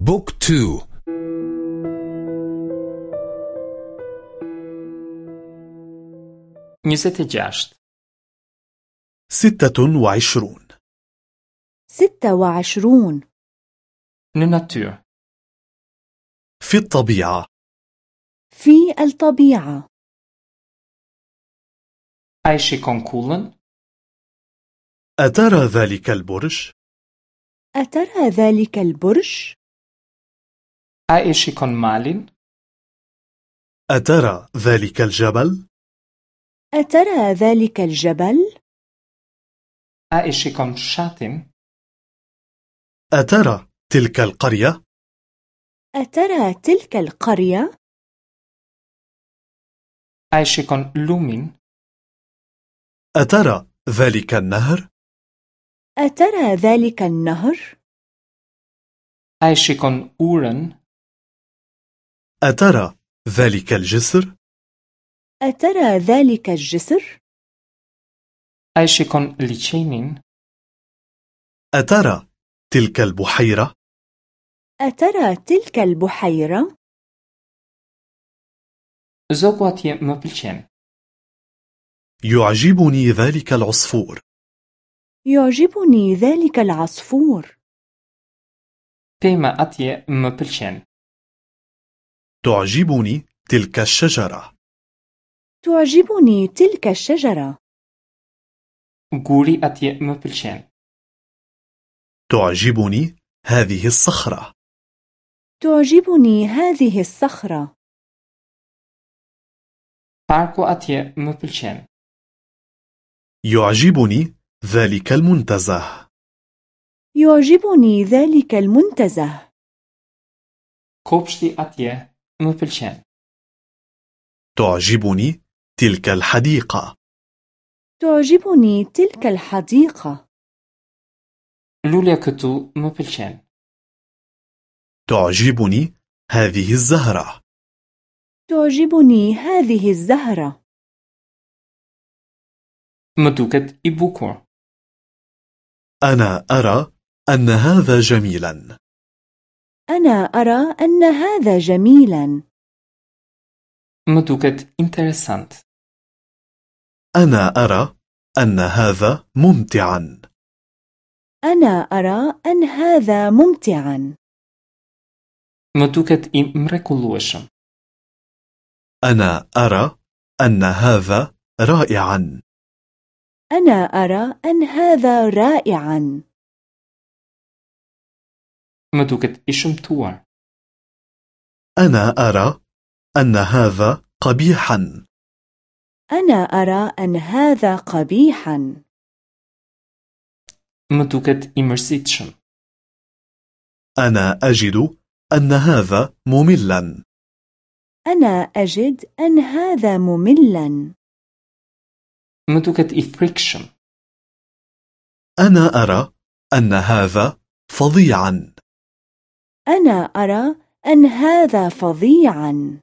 بوك تو نيزت جاشت ستة وعشرون. ستة وعشرون. نناتور في الطبيعة. في الطبيعة. أيشي كونكولن أترى ذلك البرج؟ أترى ذلك البرج؟ أيشي كون مالين أترى ذلك الجبل؟ أترى ذلك الجبل؟ أيشي كون شاتين أترى تلك القرية؟ أترى تلك القرية؟ أيشي كون لومين أترى ذلك النهر؟ أترى ذلك النهر؟ أيشي كون أورن أترى ذلك الجسر؟ أترى ذلك الجسر؟ أيشي كون ليتشينين أترى تلك البحيرة؟ أترى تلك البحيرة؟ زوغواتي مبلشين يعجبني ذلك العصفور يعجبني ذلك العصفور تيما أتي مبلشين تعجبني تلك الشجرة. تعجبني تلك الشجرة. غوري أتي مبلشين تعجبني هذه الصخرة. تعجبني هذه الصخرة. باركو أتي مبلشين يعجبني ذلك المنتزه. يعجبني ذلك المنتزه. كوبشتي أتي مبلشين تعجبني تلك الحديقة. تعجبني تلك الحديقة. لوليا كتو مبلشين تعجبني هذه الزهرة. تعجبني هذه الزهرة. مدوكت إبوكور أنا أرى أن هذا جميلا. أنا أرى أن هذا جميلا. مدوكت إنترسانت أنا أرى أن هذا ممتعا. أنا أرى أن هذا ممتعا. مدوكت إم مركولوشم أنا أرى أن هذا رائعا. أنا أرى أن هذا رائعا. مدوكت إشم تور أنا أرى أن هذا قبيحا. أنا أرى أن هذا قبيحا. مدوكت إمرسيتشم أنا أجد أن هذا مملا. أنا أجد أن هذا مملا. مدوكت إفريكشم أنا أرى أن هذا فظيعا. أنا أرى أن هذا فظيعا.